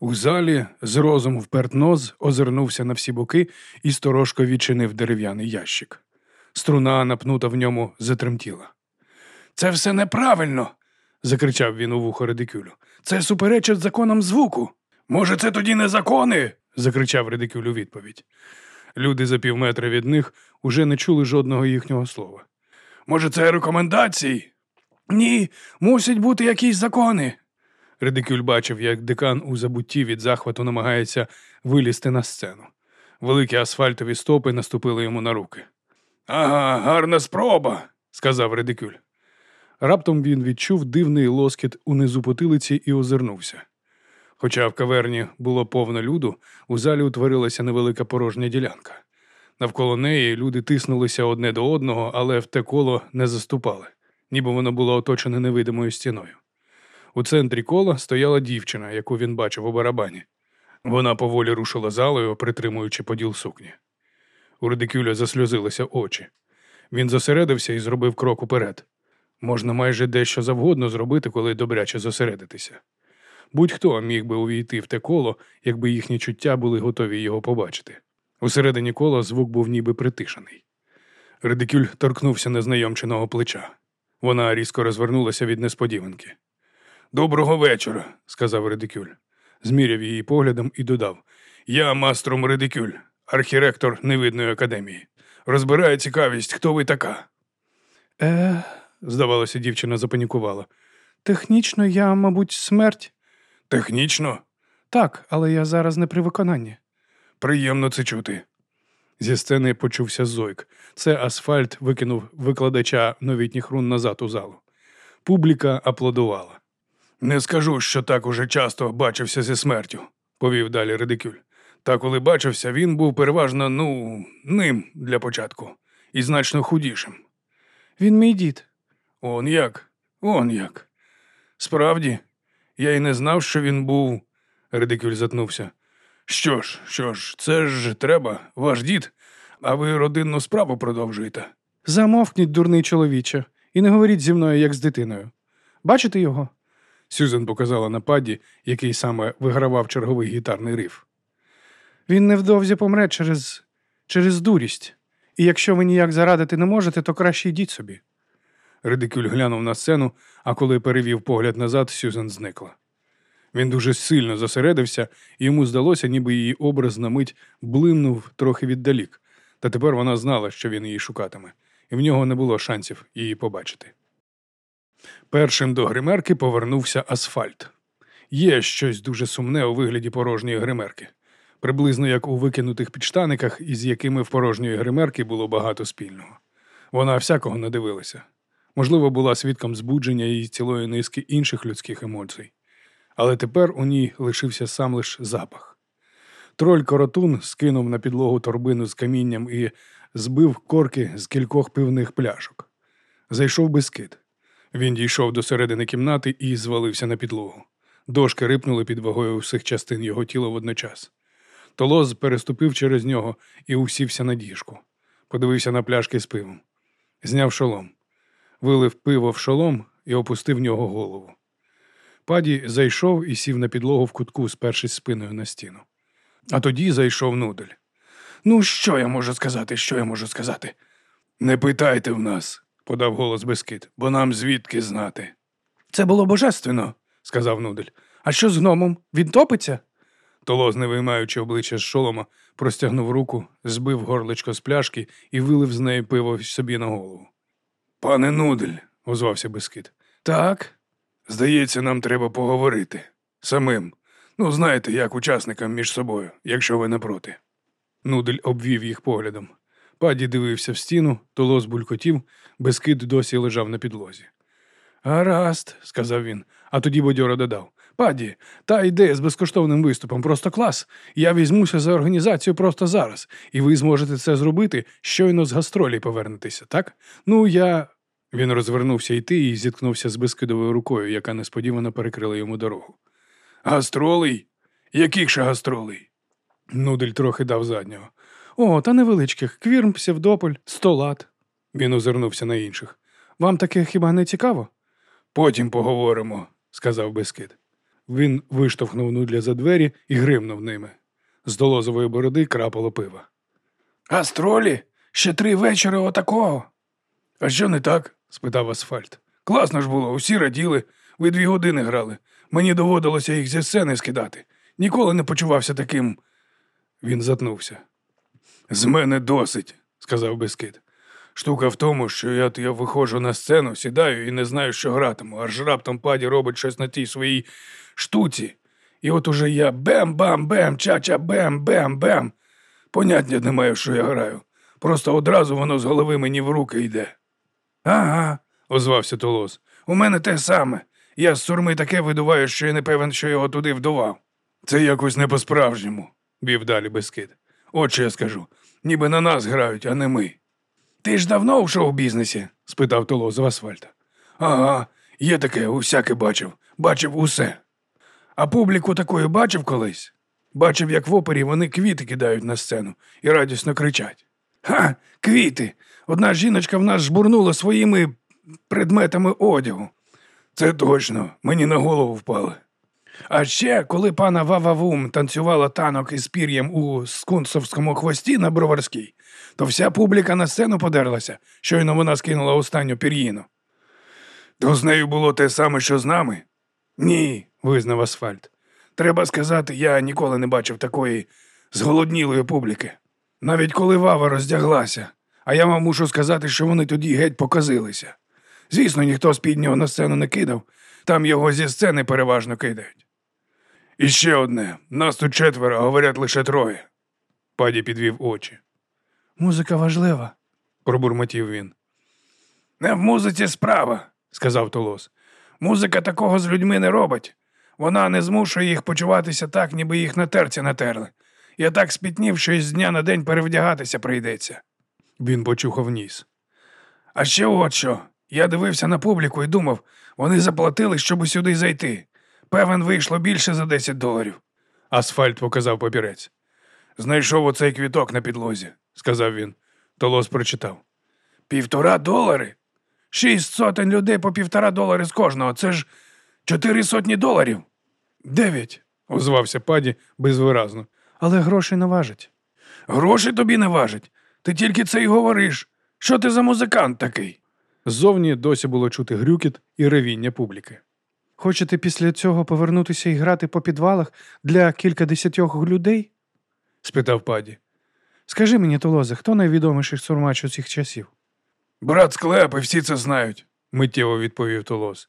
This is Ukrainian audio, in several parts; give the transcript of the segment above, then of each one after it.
У залі з розум вперт нос озирнувся на всі боки і сторожко відчинив дерев'яний ящик. Струна, напнута в ньому, затремтіла. Це все неправильно. закричав він у вухо редикюлю. Це суперечить законам звуку. Може, це тоді не закони? закричав редикюль у відповідь. Люди за півметра від них уже не чули жодного їхнього слова. Може, це рекомендації? Ні, мусять бути якісь закони. Редикюль бачив, як декан у забутті від захвату намагається вилізти на сцену. Великі асфальтові стопи наступили йому на руки. Ага, гарна спроба, сказав Редикюль. Раптом він відчув дивний лоскіт унизу потилиці і озирнувся. Хоча в каверні було повно люду, у залі утворилася невелика порожня ділянка. Навколо неї люди тиснулися одне до одного, але в те коло не заступали, ніби воно було оточене невидимою стіною. У центрі кола стояла дівчина, яку він бачив у барабані. Вона поволі рушила залою, притримуючи поділ сукні. У редикюля засльозилися очі. Він зосередився і зробив крок уперед. Можна майже дещо завгодно зробити, коли добряче зосередитися. Будь-хто міг би увійти в те коло, якби їхні чуття були готові його побачити. Усередині кола звук був ніби притишений. Редикюль торкнувся незнайомченого плеча. Вона різко розвернулася від несподіванки. Доброго вечора, сказав Редикюль. Зміряв її поглядом і додав Я мастром Редикюль, архіректор невидної академії. Розбирає цікавість, хто ви така. Е, здавалося, дівчина запанікувала. Технічно я, мабуть, смерть. Технічно? Так, але я зараз не при виконанні. Приємно це чути. Зі сцени почувся зойк. Це асфальт викинув викладача новітніх рун назад у залу. Публіка аплодувала. Не скажу, що так уже часто бачився зі смертю, повів далі Редикюль. Та коли бачився, він був переважно, ну, ним для початку, і значно худішим. Він мій дід. Он як? Он як. Справді, я й не знав, що він був. Редикюль затнувся. Що ж, що ж, це ж треба, ваш дід, а ви родинну справу продовжуєте. Замовкніть, дурний чоловіче, і не говоріть зі мною, як з дитиною. Бачите його? Сюзан показала на паді, який саме вигравав черговий гітарний риф. Він невдовзі помре через через дурість, і якщо ви ніяк зарадити не можете, то краще йдіть собі. Редикюль глянув на сцену, а коли перевів погляд назад, Сюзан зникла. Він дуже сильно зосередився, і йому здалося, ніби її образ на мить блимнув трохи віддалік, та тепер вона знала, що він її шукатиме, і в нього не було шансів її побачити. Першим до гримерки повернувся асфальт. Є щось дуже сумне у вигляді порожньої гримерки, приблизно як у викинутих підштаниках, із якими в порожньої гримерки було багато спільного. Вона всякого не дивилася. Можливо, була свідком збудження її цілої низки інших людських емоцій. Але тепер у ній лишився сам лиш запах. Троль коротун скинув на підлогу торбину з камінням і збив корки з кількох пивних пляшок. Зайшов безкид. Він дійшов до середини кімнати і звалився на підлогу. Дошки рипнули під вагою всіх частин його тіла водночас. Толоз переступив через нього і усівся на діжку. Подивився на пляшки з пивом. Зняв шолом, вилив пиво в шолом і опустив в нього голову. Паді зайшов і сів на підлогу в кутку, спершись спиною на стіну. А тоді зайшов нудель. Ну, що я можу сказати? Що я можу сказати? Не питайте в нас, подав голос Бескид, бо нам звідки знати. Це було божественно, сказав Нудель. А що з гномом? Він топиться? Толоз, не виймаючи обличчя з шолома, простягнув руку, збив горличко з пляшки і вилив з неї пиво собі на голову. Пане Нудель, озвався Бескид. Так. Здається, нам треба поговорити. Самим. Ну, знаєте, як учасникам між собою, якщо ви не проти. Нудель обвів їх поглядом. Паді дивився в стіну, толос булькотів, безкид досі лежав на підлозі. Гаразд, сказав він, а тоді бодьоро додав. Паді, та ідея з безкоштовним виступом просто клас. Я візьмуся за організацію просто зараз, і ви зможете це зробити, щойно з гастролі повернетеся, так? Ну, я. Він розвернувся йти і зіткнувся з безкидовою рукою, яка несподівано перекрила йому дорогу. Гастролей? Яких ще гастролей? Нудель трохи дав заднього. О, та невеличких квірм, псевдополь, столат. Він озирнувся на інших. Вам таке хіба не цікаво? Потім поговоримо, сказав Бескид. Він виштовхнув нудля за двері і гримнув ними. З долозової бороди крапало пива. Гастролі? Ще три вечори отакого. А що не так? спитав асфальт. Класно ж було, усі раділи. Ви дві години грали. Мені доводилося їх зі сцени скидати. Ніколи не почувався таким. Він затнувся. З мене досить, сказав Бескид. Штука в тому, що я, я виходжу на сцену, сідаю і не знаю, що гратиму, аж раптом паді робить щось на тій своїй штуці. І от уже я бем-бам-бем, ча-ча, бем-бем-бем. Поняття не маю, що я граю. Просто одразу воно з голови мені в руки йде. Ага, озвався Толос. У мене те саме. Я з сурми таке видуваю, що я не певен, що його туди вдував. Це якось не по-справжньому, бів далі Бескид. От що я скажу. Ніби на нас грають, а не ми. Ти ж давно в шоу-бізнесі? спитав Толос з асфальта. Ага, є таке, усяке бачив. Бачив усе. А публіку такою бачив колись? Бачив, як в опері вони квіти кидають на сцену і радісно кричать. Ха, квіти! Одна жіночка в нас жбурнула своїми предметами одягу. Це точно, мені на голову впали. А ще, коли пана Вававум танцювала танок із пір'ям у скунсовському хвості на броварській, то вся публіка на сцену подерлася, щойно вона скинула останню пір'їну. То з нею було те саме, що з нами? Ні, визнав асфальт. Треба сказати, я ніколи не бачив такої зголоднілої публіки. Навіть коли Вава роздяглася, а я вам мушу сказати, що вони тоді геть показилися. Звісно, ніхто з піднього на сцену не кидав, там його зі сцени переважно кидають. І ще одне нас тут четверо, а говорять лише троє. Паді підвів очі. Музика важлива, пробурмотів він. Не в музиці справа, сказав Толос. Музика такого з людьми не робить. Вона не змушує їх почуватися так, ніби їх на терці натерли. Я так спітнів, що із дня на день перевдягатися прийдеться. Він почухав ніс. А ще от що. Я дивився на публіку і думав, вони заплатили, щоб сюди зайти. Певен, вийшло більше за 10 доларів. Асфальт показав папірець. Знайшов оцей квіток на підлозі, сказав він. Толос прочитав. Півтора долари? Шість сотень людей по півтора долари з кожного. Це ж чотири сотні доларів. Дев'ять, озвався паді безвиразно. Але гроші не важать. Гроші тобі не важать. Ти тільки це й говориш. Що ти за музикант такий? Ззовні досі було чути грюкіт і ревіння публіки. Хочете після цього повернутися і грати по підвалах для кількадесятьох людей? спитав паді. Скажи мені, Толозе, хто найвідоміший сурмач у цих часів? Брат Склеп, і всі це знають, миттєво відповів Толос.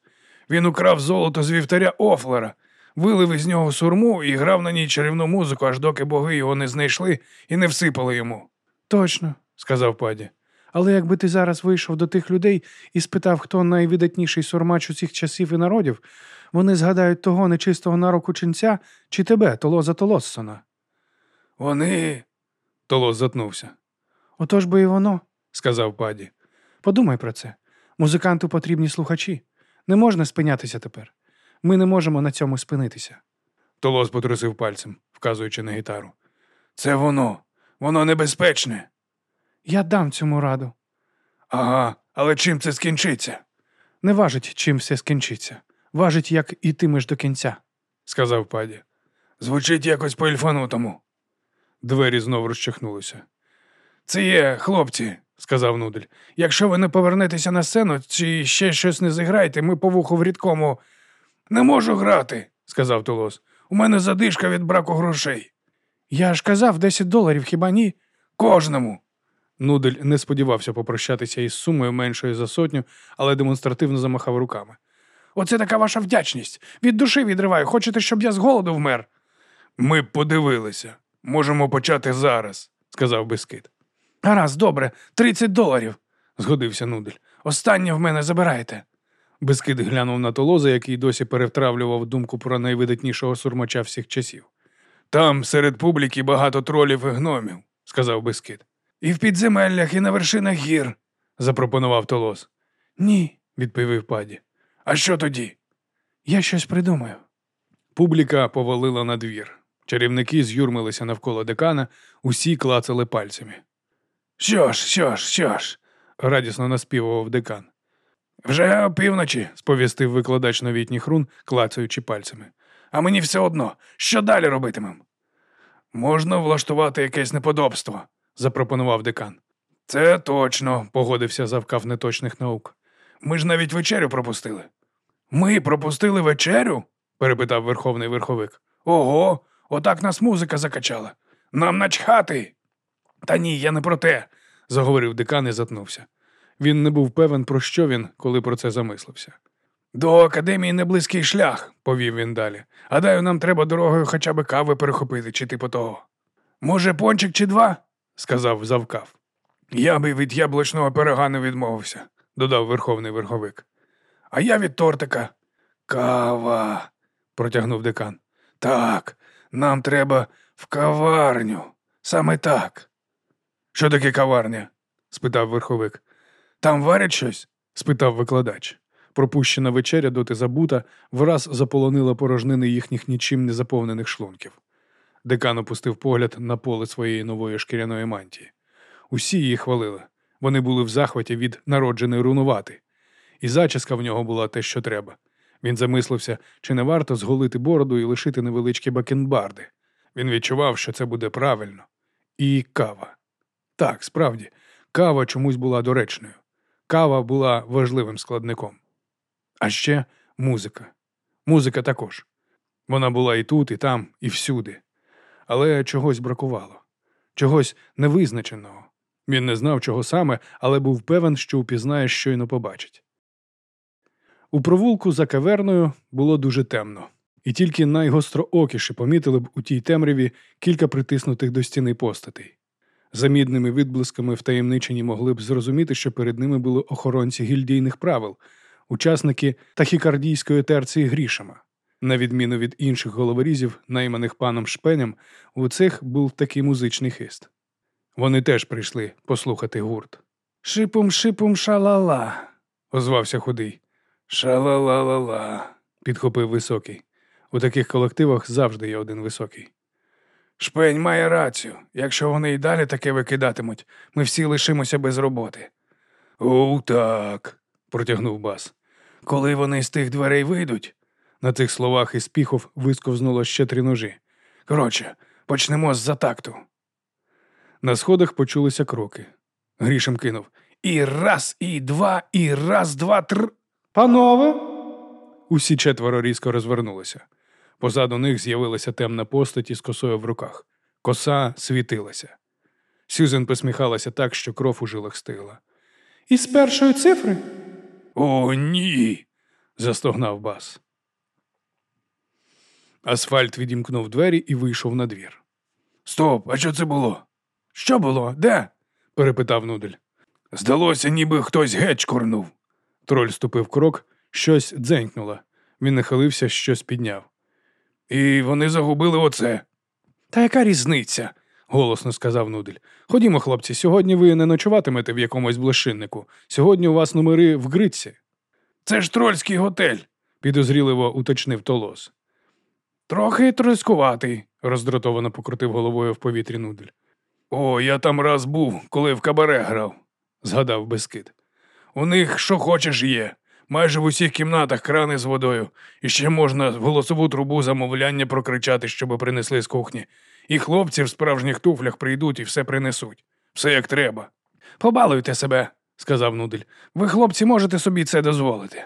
Він украв золото з вівтаря Офлера, вилив із нього сурму і грав на ній чарівну музику, аж доки боги його не знайшли і не всипали йому. Точно, сказав паді. Але якби ти зараз вийшов до тих людей і спитав, хто найвидатніший сурмач усіх часів і народів, вони згадають того нечистого нароку ченця чи тебе, Толоза Толоссона. Вони. Толос затнувся. Отож би і воно, сказав паді. Подумай про це. Музиканту потрібні слухачі. Не можна спинятися тепер. Ми не можемо на цьому спинитися. Толос потрусив пальцем, вказуючи на гітару. Це воно, воно небезпечне. Я дам цьому раду. Ага, але чим це скінчиться? Не важить, чим все скінчиться. Важить, як ітимеш до кінця, сказав паді. Звучить якось по ельфанутому. Двері знов розчахнулися. Це є, хлопці, сказав Нудель. Якщо ви не повернетеся на сцену чи ще щось не зіграєте, ми по вуху в рідкому. Не можу грати, сказав Толос. У мене задишка від браку грошей. Я ж казав 10 доларів, хіба ні? Кожному. Нудель не сподівався попрощатися із сумою меншою за сотню, але демонстративно замахав руками. Оце така ваша вдячність. Від душі відриваю. Хочете, щоб я з голоду вмер? Ми подивилися. Можемо почати зараз, сказав Бескид. Гаразд, добре, тридцять доларів, згодився Нудель. Останнє в мене забирайте. Бескид глянув на толоза, який досі перевтравлював думку про найвидатнішого сурмача всіх часів. Там серед публіки багато тролів і гномів, сказав Бескид. І в підземеллях, і на вершинах гір, запропонував Толос. Ні, відповів паді. А що тоді? Я щось придумаю. Публіка повалила на двір. Чарівники з'юрмилися навколо декана, усі клацали пальцями. Що ж, що ж, що ж, радісно наспівував декан. Вже опівночі, сповістив викладач новітніх рун, клацаючи пальцями. а мені все одно. Що далі робитимем? Можна влаштувати якесь неподобство, запропонував декан. Це точно, погодився завкав неточних наук. Ми ж навіть вечерю пропустили. Ми пропустили вечерю? перепитав верховний верховик. Ого, отак нас музика закачала. Нам начхати. Та ні, я не про те, заговорив декан і затнувся. Він не був певен, про що він, коли про це замислився. До академії не близький шлях, повів він далі. Гадаю, нам треба дорогою хоча б кави перехопити, чи типу того. Може, пончик чи два? Сказав завкав. Я би від яблучного пирога не відмовився, додав верховний верховик. А я від тортика. Кава, протягнув декан. Так, нам треба в каварню. Саме так. Що таке каварня? спитав верховик. Там варять щось? спитав викладач. Пропущена вечеря доти забута, враз заполонила порожнини їхніх нічим не заповнених шлунків. Декан опустив погляд на поле своєї нової шкіряної мантії. Усі її хвалили. Вони були в захваті від народженої рунувати. І зачіска в нього була те, що треба. Він замислився, чи не варто зголити бороду і лишити невеличкі бакенбарди. Він відчував, що це буде правильно. І кава. Так, справді, кава чомусь була доречною. Кава була важливим складником. А ще музика. Музика також. Вона була і тут, і там, і всюди. Але чогось бракувало, чогось невизначеного. Він не знав, чого саме, але був певен, що упізнає, щойно побачить. У провулку за каверною було дуже темно, і тільки найгостроокіші помітили б у тій темряві кілька притиснутих до стіни постатей. За мідними відблисками втаємничені могли б зрозуміти, що перед ними були охоронці гільдійних правил, учасники тахікардійської терції грішама. На відміну від інших головорізів, найманих паном Шпенем, у цих був такий музичний хист. Вони теж прийшли послухати гурт. Шипум, шипум, шалала, озвався худий. Шалала-ла-ла, підхопив високий. У таких колективах завжди є один високий. Шпень має рацію. Якщо вони й далі таке викидатимуть, ми всі лишимося без роботи. О, так, протягнув бас. Коли вони з тих дверей вийдуть. На цих словах із піхов висковзнуло ще три ножі. Коротше, почнемо з затакту. На сходах почулися кроки. Грішем кинув. І раз, і два, і раз, два, тр. Панове. Усі четверо різко розвернулися. Позаду них з'явилася темна постать із косою в руках. Коса світилася. Сюзен посміхалася так, що кров у жилах стигла. Із першої цифри? О, ні. застогнав бас. Асфальт відімкнув двері і вийшов на двір. Стоп, а що це було? Що було? Де? перепитав Нудель. Здалося, ніби хтось геть курнув. Троль ступив крок, щось дзенькнуло. Він нахилився, щось підняв. І вони загубили оце. Та яка різниця? голосно сказав Нудель. Ходімо, хлопці, сьогодні ви не ночуватимете в якомусь блошиннику. Сьогодні у вас номери в Гритці. Це ж трольський готель, підозріливо уточнив Толос. Трохи трускуватий, роздратовано покрутив головою в повітрі Нудель. О, я там раз був, коли в кабаре грав, згадав Бескид. У них що хочеш є. Майже в усіх кімнатах крани з водою, і ще можна в голосову трубу замовляння прокричати, щоб принесли з кухні. І хлопці в справжніх туфлях прийдуть і все принесуть. Все як треба. Побалуйте себе, сказав Нудель. Ви, хлопці, можете собі це дозволити.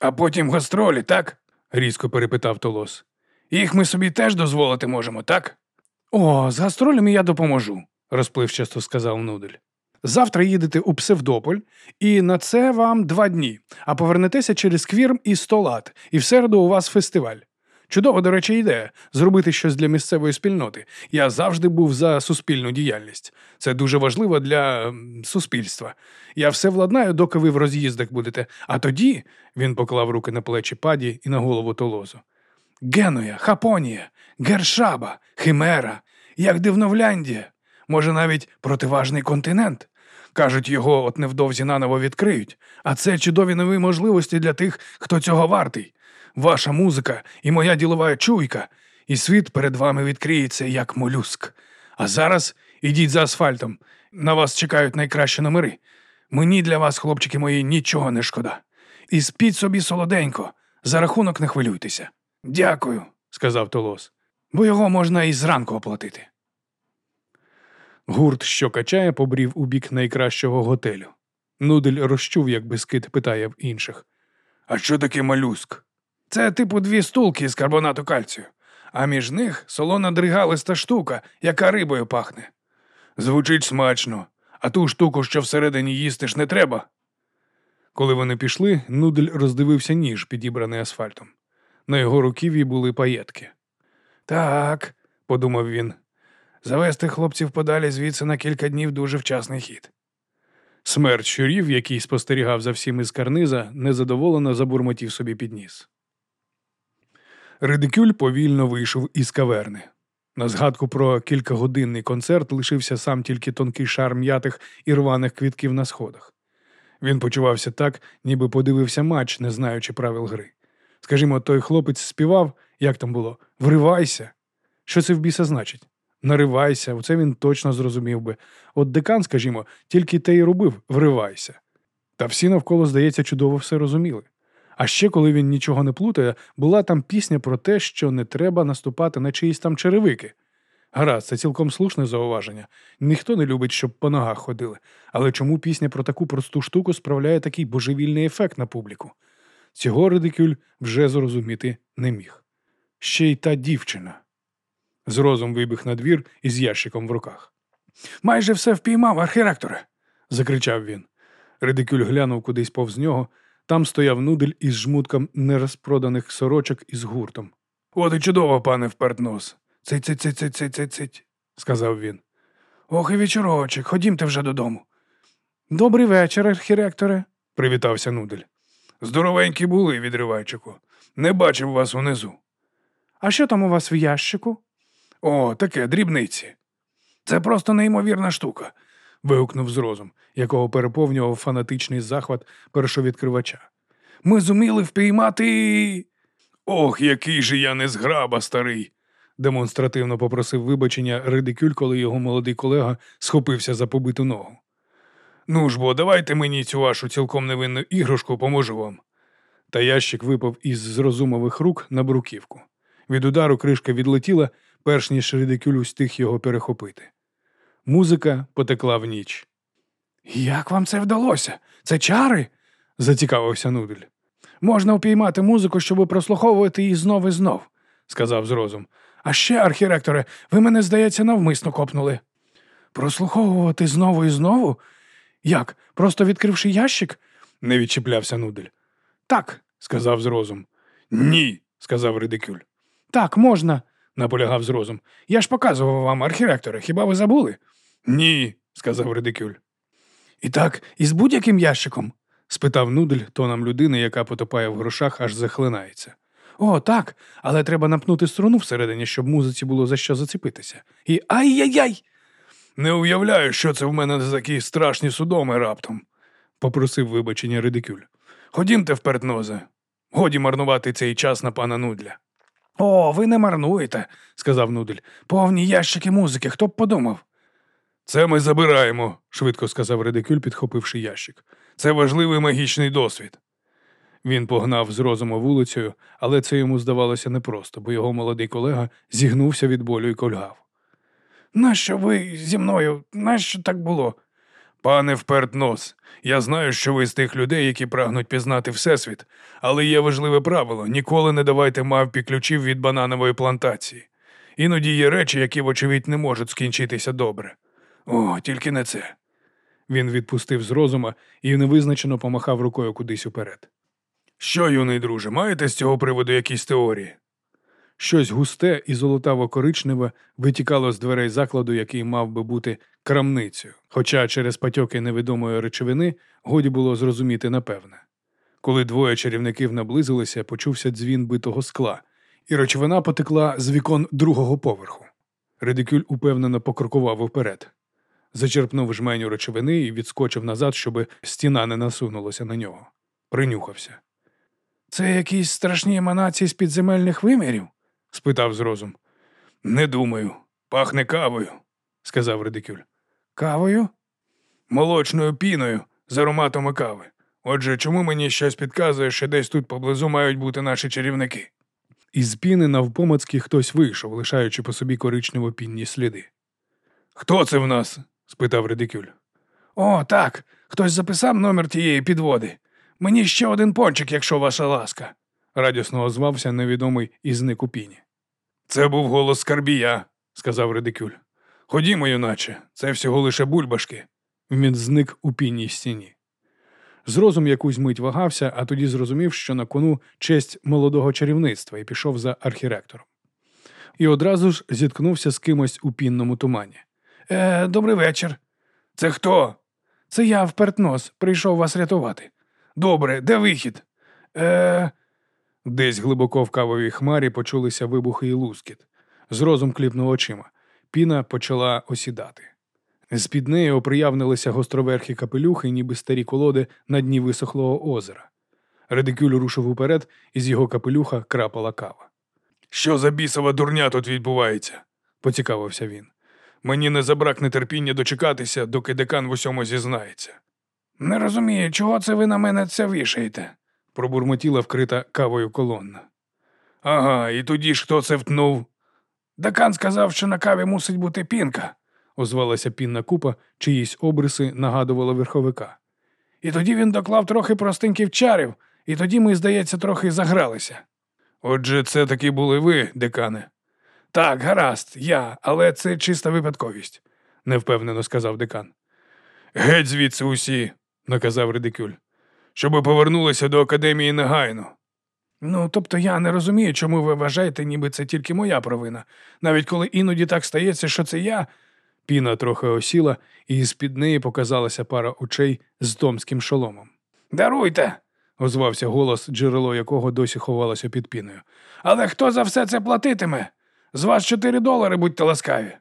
А потім гастролі, так? різко перепитав Толос. Їх ми собі теж дозволити можемо, так? О, з гастролями я допоможу, розпливчасто сказав Нудель. Завтра їдете у Псевдополь, і на це вам два дні, а повернетеся через квірм і столат, і в середу у вас фестиваль. Чудова, до речі, ідея зробити щось для місцевої спільноти. Я завжди був за суспільну діяльність. Це дуже важливо для суспільства. Я все владнаю, доки ви в роз'їздах будете. А тоді він поклав руки на плечі паді і на голову толозу. Генуя, Хапонія, Гершаба, Химера, як дивновляндія, може навіть противажний континент. Кажуть, його от невдовзі наново відкриють, а це чудові нові можливості для тих, хто цього вартий. Ваша музика і моя ділова чуйка, і світ перед вами відкриється як молюск. А зараз ідіть за асфальтом. На вас чекають найкращі номери. Мені для вас, хлопчики мої, нічого не шкода. І спіть собі солоденько, за рахунок не хвилюйтеся. Дякую, сказав Толос, бо його можна і зранку оплатити. Гурт, що качає, побрів у бік найкращого готелю. Нудель розчув, як бискит питає в інших. А що таке малюск? Це типу дві стулки з карбонату кальцію, а між них солона дригалиста штука, яка рибою пахне. Звучить смачно, а ту штуку, що всередині їсти ж не треба. Коли вони пішли, Нудель роздивився ніж, підібраний асфальтом. На його руків'ї були паєтки. Так, подумав він, завести хлопців подалі звідси на кілька днів дуже вчасний хід. Смерть щурів, який спостерігав за всім із карниза, незадоволено забурмотів собі під ніс. Редикюль повільно вийшов із каверни. На згадку про кількагодинний концерт лишився сам тільки тонкий шар м'ятих і рваних квітків на сходах. Він почувався так, ніби подивився матч, не знаючи правил гри. Скажімо, той хлопець співав, як там було, вривайся. Що це в біса значить? Наривайся, оце він точно зрозумів би. От декан, скажімо, тільки те й робив вривайся. Та всі навколо, здається, чудово все розуміли. А ще, коли він нічого не плутає, була там пісня про те, що не треба наступати на чиїсь там черевики. Гаразд, це цілком слушне зауваження. Ніхто не любить, щоб по ногах ходили. Але чому пісня про таку просту штуку справляє такий божевільний ефект на публіку? Цього редикюль вже зрозуміти не міг. Ще й та дівчина. З розум вибіг на двір із ящиком в руках. Майже все впіймав, архіректоре. закричав він. Редикюль глянув кудись повз нього. Там стояв нудель із жмутком нерозпроданих сорочок із гуртом. От і чудово, пане впертнос. Цить, цить, цить, цить, цить, цить, сказав він. Ох і вечорочок, ходімте вже додому. Добрий вечір, архіректоре, привітався нудель. Здоровенькі були, відривайчику. Не бачив вас унизу. А що там у вас в ящику? О, таке дрібниці. Це просто неймовірна штука. вигукнув з розум, якого переповнював фанатичний захват першовідкривача. Ми зуміли впіймати. Ох, який же я незграба, старий. демонстративно попросив вибачення Ридикюль, коли його молодий колега схопився за побиту ногу. Ну ж бо, давайте мені цю вашу цілком невинну іграшку поможу вам. Та ящик випав із зрозумових рук на бруківку. Від удару кришка відлетіла, перш ніж Ридикюль устиг його перехопити. Музика потекла в ніч. Як вам це вдалося? Це чари? зацікавився Нудель. Можна впіймати музику, щоб прослуховувати її знов і знов, сказав з розум. А ще, архіректоре, ви мене, здається, навмисно копнули. Прослуховувати знову і знову? Як? Просто відкривши ящик? не відчіплявся Нудель. Так, сказав з розум. Ні, сказав Редикюль. Так, можна, наполягав з розум. Я ж показував вам, архіректоре, хіба ви забули? Ні, сказав Редикюль. І так, із будь-яким ящиком? спитав Нудель тоном людини, яка потопає в грошах, аж захлинається. О, так, але треба напнути струну всередині, щоб музиці було за що зацепитися. І ай-яй-яй! Не уявляю, що це в мене за такі страшні судоми раптом, попросив вибачення Редикюль. Ходімте вперед, нозе. Годі марнувати цей час на пана Нудля. О, ви не марнуєте, сказав Нудель. Повні ящики музики, хто б подумав. Це ми забираємо, швидко сказав Редикюль, підхопивши ящик. Це важливий магічний досвід. Він погнав з розуму вулицею, але це йому здавалося непросто, бо його молодий колега зігнувся від болю і кольгав. Нащо ви зі мною? Нащо так було? Пане впертнос, я знаю, що ви з тих людей, які прагнуть пізнати Всесвіт, але є важливе правило ніколи не давайте мавпі ключів від бананової плантації. Іноді є речі, які, вочевидь, не можуть скінчитися добре. О, тільки не це. Він відпустив з розума і невизначено помахав рукою кудись уперед. Що, юний друже, маєте з цього приводу якісь теорії? Щось густе і золотаво-коричневе витікало з дверей закладу, який мав би бути крамницею, хоча через патьоки невідомої речовини годі було зрозуміти напевне. Коли двоє чарівників наблизилися, почувся дзвін битого скла, і речовина потекла з вікон другого поверху. Редикюль упевнено покрокував вперед, зачерпнув жменю речовини і відскочив назад, щоб стіна не насунулася на нього. Принюхався. Це якісь страшні еманації з підземельних вимірів? Спитав з розум. Не думаю. Пахне кавою, сказав Редикюль. Кавою? Молочною піною з ароматами кави. Отже, чому мені щось підказує, що десь тут поблизу мають бути наші чарівники? Із піни навпомацьки хтось вийшов, лишаючи по собі коричнево пінні сліди. Хто це в нас? спитав Редикюль. О, так. Хтось записав номер тієї підводи. Мені ще один пончик, якщо ваша ласка, радісно озвався невідомий і зник у піні. Це був голос Скарбія, сказав Редикюль. Ходімо, юначе, це всього лише бульбашки. Він зник у пінній стіні. Зрозум якусь мить вагався, а тоді зрозумів, що на кону честь молодого чарівництва і пішов за архіректором. І одразу ж зіткнувся з кимось у пінному тумані. Е, Добрий вечір. Це хто? Це я впертнос, прийшов вас рятувати. Добре, де вихід? Е... Десь глибоко в кавовій хмарі почулися вибухи і лускіт. Зрозум кліпнув очима. Піна почала осідати. З-під неї оприявнилися гостроверхі капелюхи, ніби старі колоди на дні висохлого озера. Редикюль рушив уперед, і з його капелюха крапала кава. Що за бісова дурня тут відбувається? поцікавився він. Мені не забракне терпіння дочекатися, доки декан в усьому зізнається. Не розумію, чого це ви на мене це вішаєте, пробурмотіла вкрита кавою колонна. Ага, і тоді ж хто це втнув? Декан сказав, що на каві мусить бути пінка, озвалася пінна купа, чиїсь обриси нагадували верховика. І тоді він доклав трохи простеньких чарів, і тоді ми, здається, трохи загралися. Отже, це таки були ви, декане. Так, гаразд, я, але це чиста випадковість, невпевнено сказав декан. Геть звідси усі, наказав Редикюль, щоби повернулися до академії негайно. Ну, тобто я не розумію, чому ви вважаєте, ніби це тільки моя провина, навіть коли іноді так стається, що це я. Піна трохи осіла, і з під неї показалася пара очей з томським шоломом. Даруйте, озвався голос, джерело якого досі ховалося під піною. Але хто за все це платитиме? З вас чотири долари, будьте ласкаві.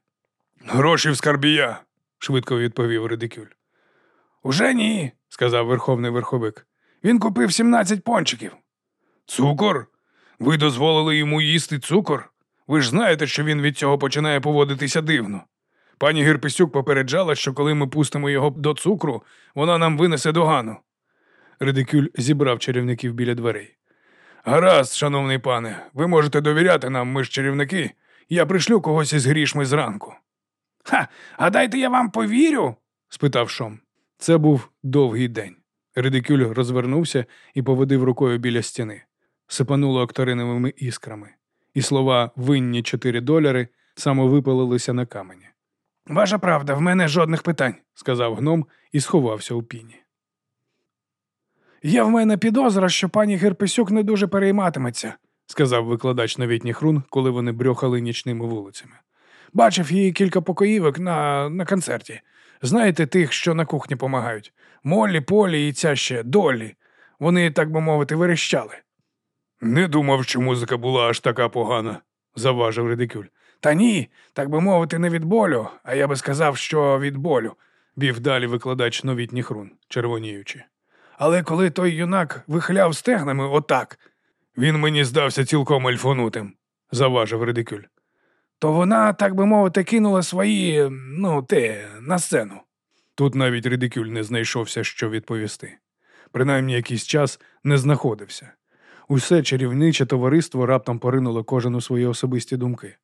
Гроші в скарбія, швидко відповів Редикюль. Уже ні, сказав верховний верховик. Він купив сімнадцять пончиків. Цукор? Ви дозволили йому їсти цукор? Ви ж знаєте, що він від цього починає поводитися дивно. Пані Гірписюк попереджала, що коли ми пустимо його до цукру, вона нам винесе догану. Редикюль зібрав чарівників біля дверей. Гаразд, шановний пане, ви можете довіряти нам, ми ж чарівники. Я пришлю когось із грішми зранку. Ха, а дайте я вам повірю? спитав Шом. Це був довгий день. Редикюль розвернувся і поводив рукою біля стіни. Сипануло акториновими іскрами, і слова винні чотири доляри самовипалилися на камені. Ваша правда, в мене жодних питань, сказав гном і сховався у піні. Є в мене підозра, що пані Герпесюк не дуже перейматиметься, сказав викладач новітніх рун, коли вони брьохали нічними вулицями. Бачив її кілька покоївок на на концерті. Знаєте, тих, що на кухні помагають. Моллі, Полі і ця ще Долі. Вони, так би мовити, верещали. Не думав, що музика була аж така погана, заважив Редикюль. Та ні, так би мовити, не від болю, а я би сказав, що від болю, бів далі викладач новітніх рун, червоніючи. Але коли той юнак вихляв стегнами отак, він мені здався цілком ельфонутим, заважив Редикюль. То вона, так би мовити, кинула свої, ну, те, на сцену. Тут навіть Редикюль не знайшовся, що відповісти. Принаймні якийсь час не знаходився. Усе чарівниче товариство раптом поринуло кожен у свої особисті думки.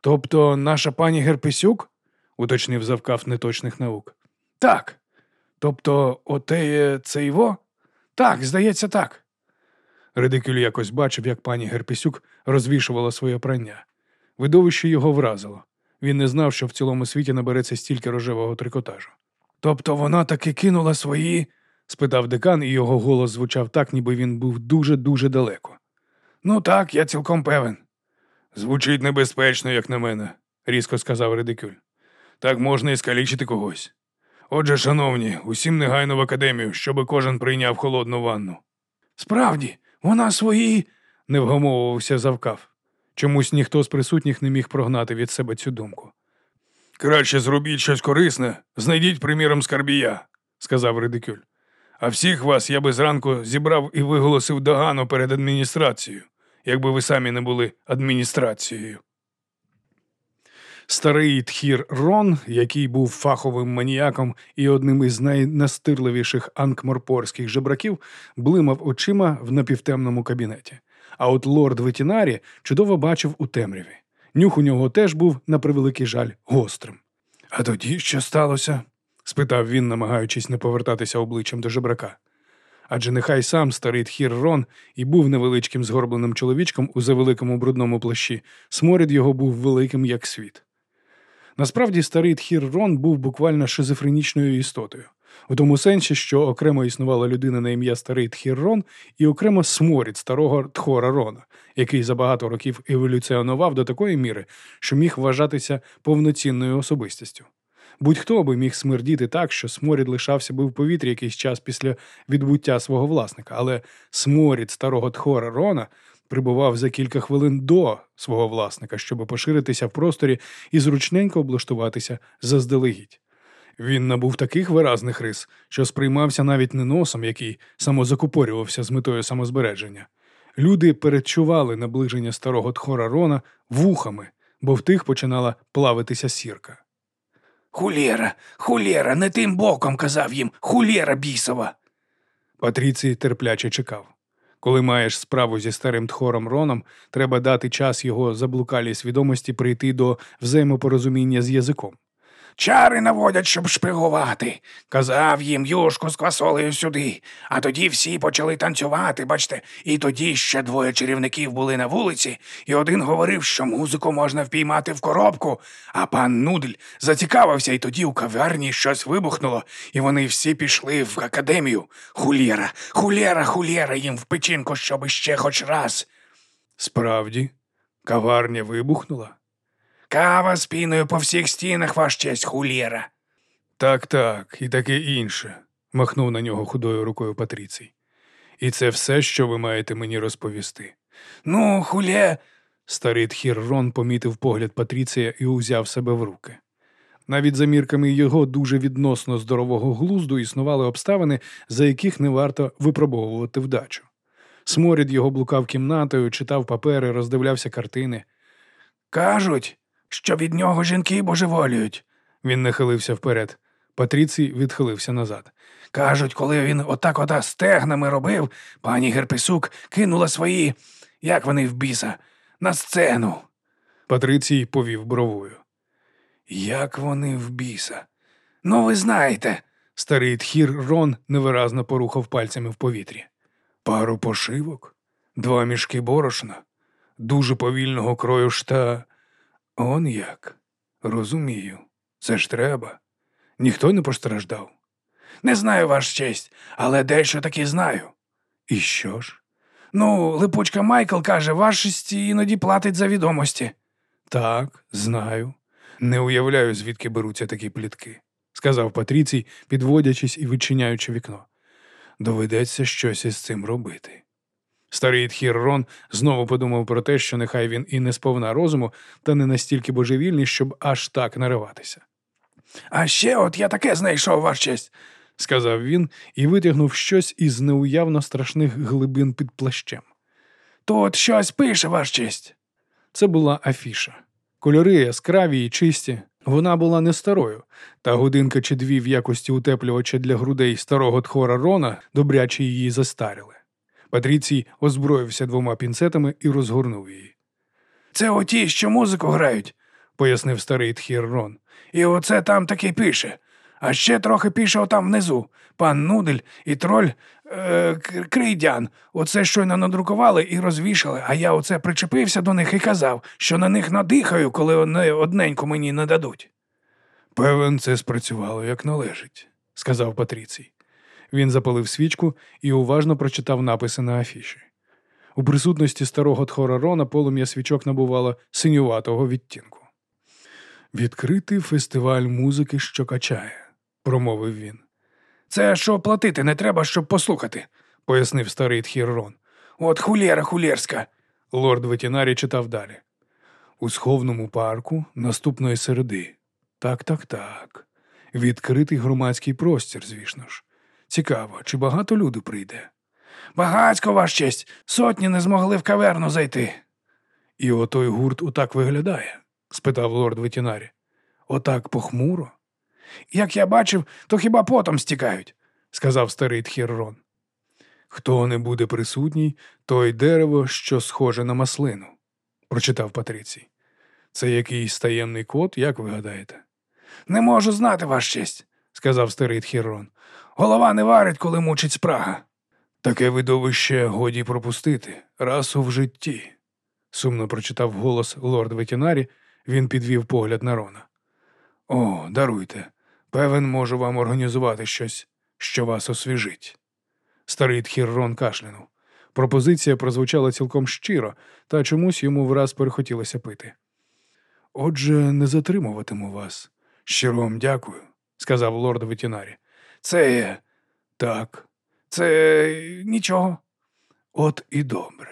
Тобто наша пані Герпесюк? уточнив завкав неточних наук. Так. Тобто, оте це його? Так, здається, так. Редикюль якось бачив, як пані Герпесюк розвішувала своє прання. Видовище його вразило. Він не знав, що в цілому світі набереться стільки рожевого трикотажу. Тобто вона таки кинула свої? спитав декан, і його голос звучав так, ніби він був дуже-дуже далеко. Ну так, я цілком певен. Звучить небезпечно, як на мене, різко сказав Редикюль. Так можна і скалічити когось. Отже, шановні, усім негайно в академію, щоби кожен прийняв холодну ванну. Справді, вона свої. не вгамовувався завкав. Чомусь ніхто з присутніх не міг прогнати від себе цю думку. Краще зробіть щось корисне, знайдіть, приміром, скарбія, сказав Редикюль. А всіх вас я би зранку зібрав і виголосив догану перед адміністрацією, якби ви самі не були адміністрацією. Старий тхір Рон, який був фаховим маніяком і одним із найнастирливіших анкморпорських жебраків, блимав очима в напівтемному кабінеті. А от лорд Ветінарі чудово бачив у темряві. Нюх у нього теж був, на превеликий жаль, гострим. А тоді що сталося? спитав він, намагаючись не повертатися обличчям до жебрака. Адже нехай сам старий тхір Рон і був невеличким згорбленим чоловічком у завеликому брудному плащі, сморід його був великим, як світ. Насправді, старий тхір Рон був буквально шизофренічною істотою, у тому сенсі, що окремо існувала людина на ім'я Старий Тхір Рон і окремо сморід старого Тхора Рона, який за багато років еволюціонував до такої міри, що міг вважатися повноцінною особистістю. Будь-хто би міг смердіти так, що сморід лишався би в повітрі якийсь час після відбуття свого власника, але сморід старого Тхора Рона прибував за кілька хвилин до свого власника, щоб поширитися в просторі і зручненько облаштуватися заздалегідь. Він набув таких виразних рис, що сприймався навіть не носом, який самозакупорювався з метою самозбереження. Люди передчували наближення старого Тхора Рона вухами, бо в тих починала плавитися сірка. Хулєра, хулєра, не тим боком казав їм, хулєра бісова. Патріцій терпляче чекав. Коли маєш справу зі старим тхором Роном, треба дати час його заблукалій свідомості прийти до взаємопорозуміння з язиком. Чари наводять, щоб шпигувати. Казав їм юшку з квасолею сюди. А тоді всі почали танцювати, бачите, і тоді ще двоє чарівників були на вулиці, і один говорив, що музику можна впіймати в коробку, а пан Нудель зацікавився, і тоді у каверні щось вибухнуло, і вони всі пішли в академію. Хулєра, хулєра, хулєра їм в печінку, щоб іще хоч раз. Справді, каварня вибухнула. Кава з піною по всіх стінах, ваш честь, хулєра. Так, так, і таке інше, махнув на нього худою рукою Патріцій. І це все, що ви маєте мені розповісти. Ну, хулє. Старий тхір Рон помітив погляд Патріція і узяв себе в руки. Навіть за мірками його дуже відносно здорового глузду існували обставини, за яких не варто випробовувати вдачу. Сморід його блукав кімнатою, читав папери, роздивлявся картини. Кажуть, що від нього жінки божеволюють. Він нахилився вперед. Патріцій відхилився назад. Кажуть, коли він отак ота стегнами робив, пані Герпесук кинула свої, як вони в біса, на сцену. Патрицій повів бровою. Як вони в біса? Ну, ви знаєте. Старий тхір Рон невиразно порухав пальцями в повітрі. Пару пошивок, два мішки борошна, дуже повільного крою шта. Он як? Розумію. Це ж треба. Ніхто не постраждав. Не знаю ваш честь, але дещо таки знаю. І що ж? Ну, липучка Майкл каже, вашості іноді платить за відомості. Так, знаю. Не уявляю, звідки беруться такі плітки, сказав Патріцій, підводячись і відчиняючи вікно. Доведеться щось із цим робити. Старий тхір Рон знову подумав про те, що нехай він і не сповна розуму, та не настільки божевільний, щоб аж так нариватися. А ще от я таке знайшов ваш честь, сказав він і витягнув щось із неуявно страшних глибин під плащем. Тут щось пише ваш честь. Це була афіша. Кольори яскраві і чисті. Вона була не старою, та годинка чи дві в якості утеплювача для грудей старого тхора Рона добряче її застарили. Патріцій озброївся двома пінцетами і розгорнув її. Це оті, що музику грають, пояснив старий тхір Рон. І оце там таки пише. А ще трохи пише отам внизу. Пан Нудель і троль е, Крийдян. Оце щойно надрукували і розвішали, а я оце причепився до них і казав, що на них надихаю, коли вони одненьку мені не дадуть. Певен, це спрацювало як належить, сказав Патріцій. Він запалив свічку і уважно прочитав написи на афіші. У присутності старого Тхора Рона полум'я свічок набувало синюватого відтінку. Відкритий фестиваль музики, що качає, промовив він. Це що платити не треба, щоб послухати, пояснив старий Тхір Рон. От хулєра хулєрська. Лорд Ветінарі читав далі. У сховному парку наступної середи. Так, так, так. Відкритий громадський простір, звісно ж. Цікаво, чи багато люду прийде? Багацько, ваш честь, сотні не змогли в каверну зайти. І отой гурт отак виглядає? спитав лорд ветінарі. Отак похмуро? Як я бачив, то хіба потом стікають, сказав старий Тхіррон. Хто не буде присутній, той дерево, що схоже на маслину, прочитав Патрицій. Це якийсь таємний код, як ви гадаєте? Не можу знати, ваш честь, сказав старий Тхіррон. Голова не варить, коли мучить спрага. Таке видовище годі пропустити раз у в житті, сумно прочитав голос лорд ветінарі, він підвів погляд на Рона. О, даруйте. Певен, можу вам організувати щось, що вас освіжить. Старий Тхіррон кашлянув. Пропозиція прозвучала цілком щиро, та чомусь йому враз перехотілося пити. Отже, не затримуватиму вас. Щиро вам дякую, сказав лорд ветінарі. Це Так, це нічого. От і добре.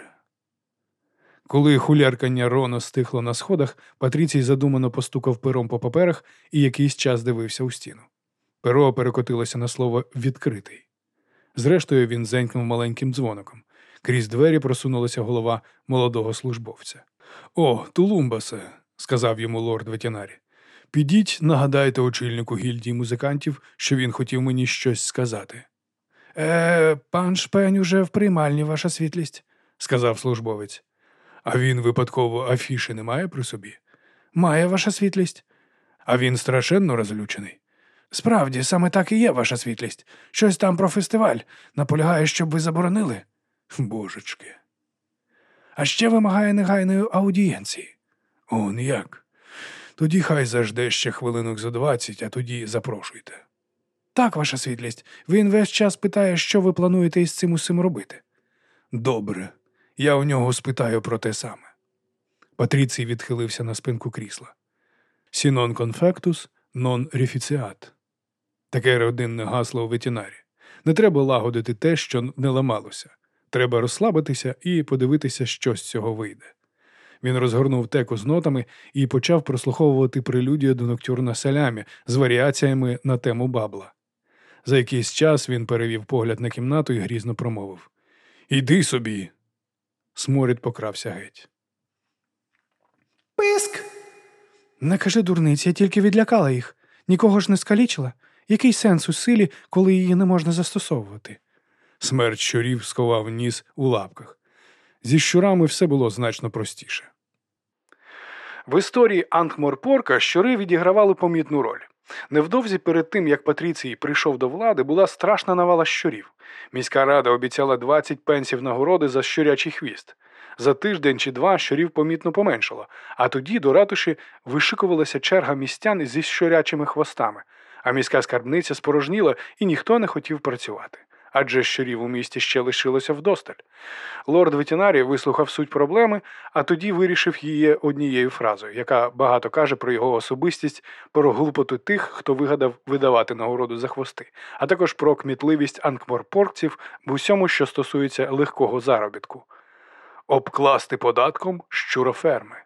Коли хуляркання Рона стихло на сходах, Патріцій задумано постукав пером по паперах і якийсь час дивився у стіну. Перо перекотилося на слово відкритий. Зрештою, він зенькнув маленьким дзвоником. Крізь двері просунулася голова молодого службовця. О, Тулумбасе, сказав йому лорд ветінарі. Підіть, нагадайте очільнику гільдії музикантів, що він хотів мені щось сказати. Е, пан Шпень уже в приймальні, ваша світлість, сказав службовець. А він випадково афіші не має при собі? Має ваша світлість. А він страшенно розлючений. Справді, саме так і є ваша світлість. Щось там про фестиваль. Наполягає, щоб ви заборонили. Божечки. А ще вимагає негайної аудієнції. Он як? Тоді хай зажде ще хвилинок за двадцять, а тоді запрошуйте. Так, ваша світлість. Він весь час питає, що ви плануєте із цим усім робити. Добре, я у нього спитаю про те саме. Патріцій відхилився на спинку крісла. Сінон конфектус, нон рефіціат. Таке родинне гасло у ветінарі. Не треба лагодити те, що не ламалося. Треба розслабитися і подивитися, що з цього вийде. Він розгорнув теку з нотами і почав прослуховувати прелюдію до ноктюрна салямі з варіаціями на тему бабла. За якийсь час він перевів погляд на кімнату і грізно промовив Іди собі. Сморід покрався геть. Писк. Не кажи дурниць, я тільки відлякала їх. Нікого ж не скалічила. Який сенс у силі, коли її не можна застосовувати? Смерть щурів сховав ніс у лапках. Зі щурами все було значно простіше. В історії Анкморпорка щури відігравали помітну роль. Невдовзі перед тим, як Патріцій прийшов до влади, була страшна навала щурів. Міська рада обіцяла 20 пенсів нагороди за щурячий хвіст. За тиждень чи два щурів помітно поменшало, а тоді до ратуші вишикувалася черга містян зі щурячими хвостами, а міська скарбниця спорожніла і ніхто не хотів працювати. Адже щурів у місті ще лишилося вдосталь. Лорд ветінарій вислухав суть проблеми, а тоді вирішив її однією фразою, яка багато каже про його особистість, про глупоту тих, хто вигадав видавати нагороду за хвости, а також про кмітливість анкморпоркців в усьому, що стосується легкого заробітку. Обкласти податком щуроферми.